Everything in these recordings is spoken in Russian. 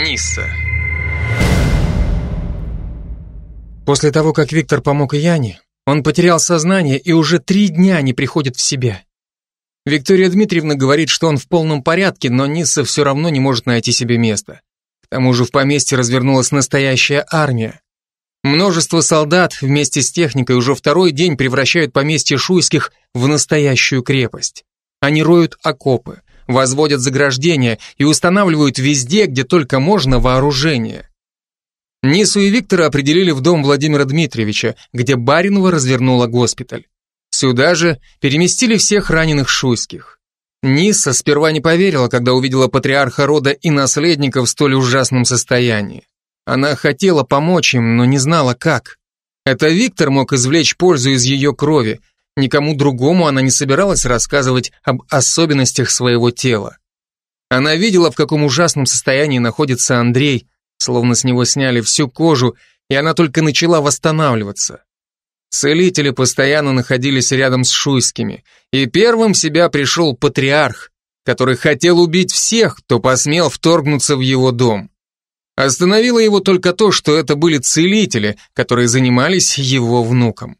Нисса. После того, как Виктор помог Яне, он потерял сознание и уже три дня не приходит в себя. Виктория Дмитриевна говорит, что он в полном порядке, но Нисса все равно не может найти себе места. К тому же в поместье развернулась настоящая армия. Множество солдат вместе с техникой уже второй день превращают поместье Шуйских в настоящую крепость. Они роют окопы, возводят заграждения и устанавливают везде, где только можно, вооружение. Нису и Виктора определили в дом Владимира Дмитриевича, где Баринова развернула госпиталь. Сюда же переместили всех раненых шуйских. Ниса сперва не поверила, когда увидела патриарха рода и наследника в столь ужасном состоянии. Она хотела помочь им, но не знала как. Это Виктор мог извлечь пользу из ее крови, Никому другому она не собиралась рассказывать об особенностях своего тела. Она видела, в каком ужасном состоянии находится Андрей, словно с него сняли всю кожу, и она только начала восстанавливаться. Целители постоянно находились рядом с Шуйскими, и первым в себя пришел патриарх, который хотел убить всех, кто посмел вторгнуться в его дом. Остановило его только то, что это были целители, которые занимались его внуком.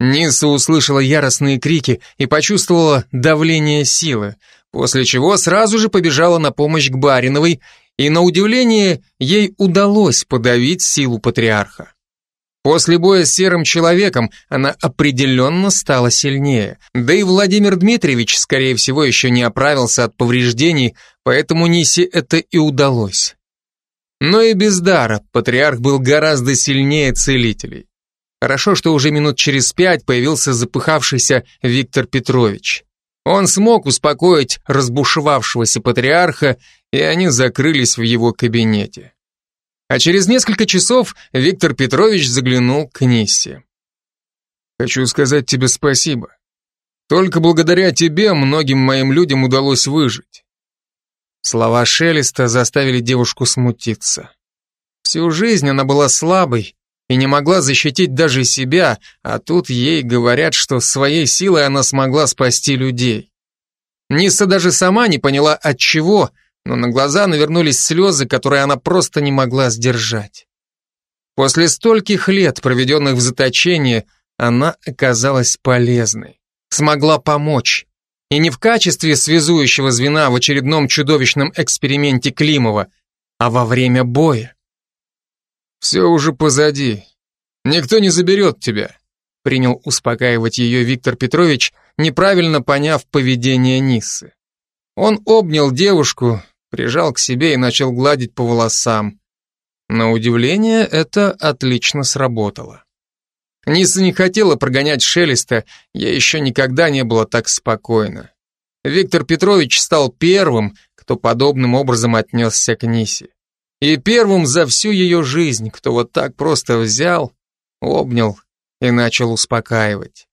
Ниса услышала яростные крики и почувствовала давление силы, после чего сразу же побежала на помощь к Бариновой, и на удивление ей удалось подавить силу патриарха. После боя с серым человеком она определенно стала сильнее, да и Владимир Дмитриевич, скорее всего, еще не оправился от повреждений, поэтому Нисе это и удалось. Но и без дара патриарх был гораздо сильнее целителей. Хорошо, что уже минут через пять появился запыхавшийся Виктор Петрович. Он смог успокоить разбушевавшегося патриарха, и они закрылись в его кабинете. А через несколько часов Виктор Петрович заглянул к Ниссе. «Хочу сказать тебе спасибо. Только благодаря тебе многим моим людям удалось выжить». Слова Шелеста заставили девушку смутиться. Всю жизнь она была слабой, и не могла защитить даже себя, а тут ей говорят, что своей силой она смогла спасти людей. Ниса даже сама не поняла от чего, но на глаза навернулись слезы, которые она просто не могла сдержать. После стольких лет, проведенных в заточении, она оказалась полезной, смогла помочь. И не в качестве связующего звена в очередном чудовищном эксперименте Климова, а во время боя. «Все уже позади. Никто не заберет тебя», принял успокаивать ее Виктор Петрович, неправильно поняв поведение Ниссы. Он обнял девушку, прижал к себе и начал гладить по волосам. На удивление, это отлично сработало. Ниса не хотела прогонять Шелеста, ей еще никогда не было так спокойно. Виктор Петрович стал первым, кто подобным образом отнесся к Нисе. И первым за всю ее жизнь, кто вот так просто взял, обнял и начал успокаивать.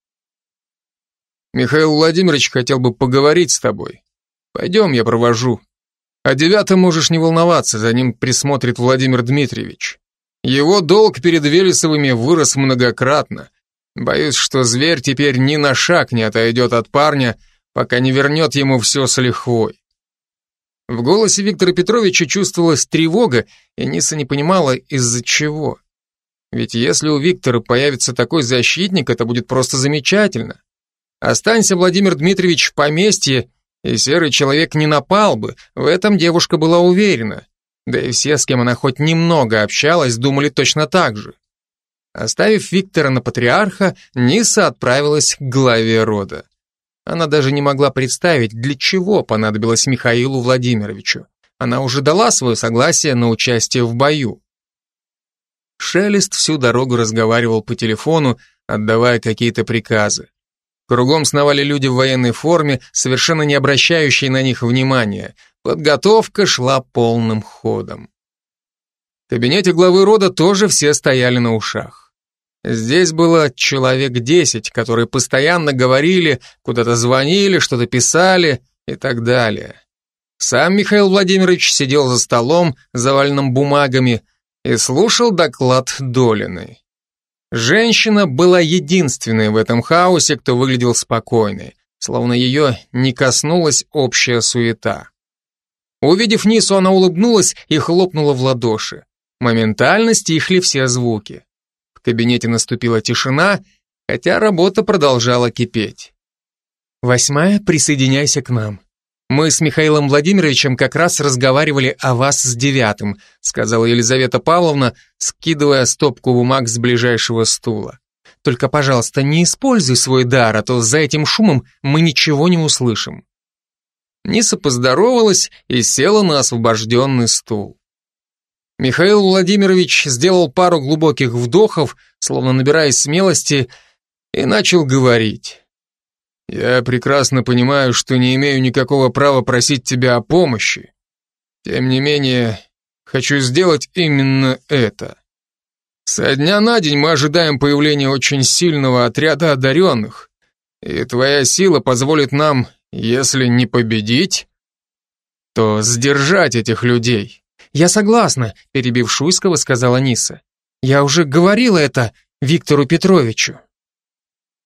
«Михаил Владимирович хотел бы поговорить с тобой. Пойдем, я провожу. О девятом можешь не волноваться, за ним присмотрит Владимир Дмитриевич. Его долг перед Велесовыми вырос многократно. Боюсь, что зверь теперь ни на шаг не отойдет от парня, пока не вернет ему все с лихвой. В голосе Виктора Петровича чувствовалась тревога, и Ниса не понимала, из-за чего. Ведь если у Виктора появится такой защитник, это будет просто замечательно. Останься Владимир Дмитриевич в поместье, и серый человек не напал бы, в этом девушка была уверена. Да и все, с кем она хоть немного общалась, думали точно так же. Оставив Виктора на патриарха, Ниса отправилась к главе рода. Она даже не могла представить, для чего понадобилось Михаилу Владимировичу. Она уже дала свое согласие на участие в бою. Шелест всю дорогу разговаривал по телефону, отдавая какие-то приказы. Кругом сновали люди в военной форме, совершенно не обращающие на них внимания. Подготовка шла полным ходом. В кабинете главы рода тоже все стояли на ушах. Здесь было человек десять, которые постоянно говорили, куда-то звонили, что-то писали и так далее. Сам Михаил Владимирович сидел за столом, заваленным бумагами, и слушал доклад Долиной. Женщина была единственной в этом хаосе, кто выглядел спокойной, словно ее не коснулась общая суета. Увидев Нису, она улыбнулась и хлопнула в ладоши. Моментально стихли все звуки. В кабинете наступила тишина, хотя работа продолжала кипеть. Восьмая, присоединяйся к нам. Мы с Михаилом Владимировичем как раз разговаривали о вас с девятым, сказала Елизавета Павловна, скидывая стопку бумаг с ближайшего стула. Только, пожалуйста, не используй свой дар, а то за этим шумом мы ничего не услышим. Ниса поздоровалась и села на освобожденный стул. Михаил Владимирович сделал пару глубоких вдохов, словно набираясь смелости, и начал говорить. «Я прекрасно понимаю, что не имею никакого права просить тебя о помощи. Тем не менее, хочу сделать именно это. Со дня на день мы ожидаем появления очень сильного отряда одаренных, и твоя сила позволит нам если не победить, то сдержать этих людей. Я согласна, перебив Шуйского, сказала Ниса. Я уже говорила это Виктору Петровичу.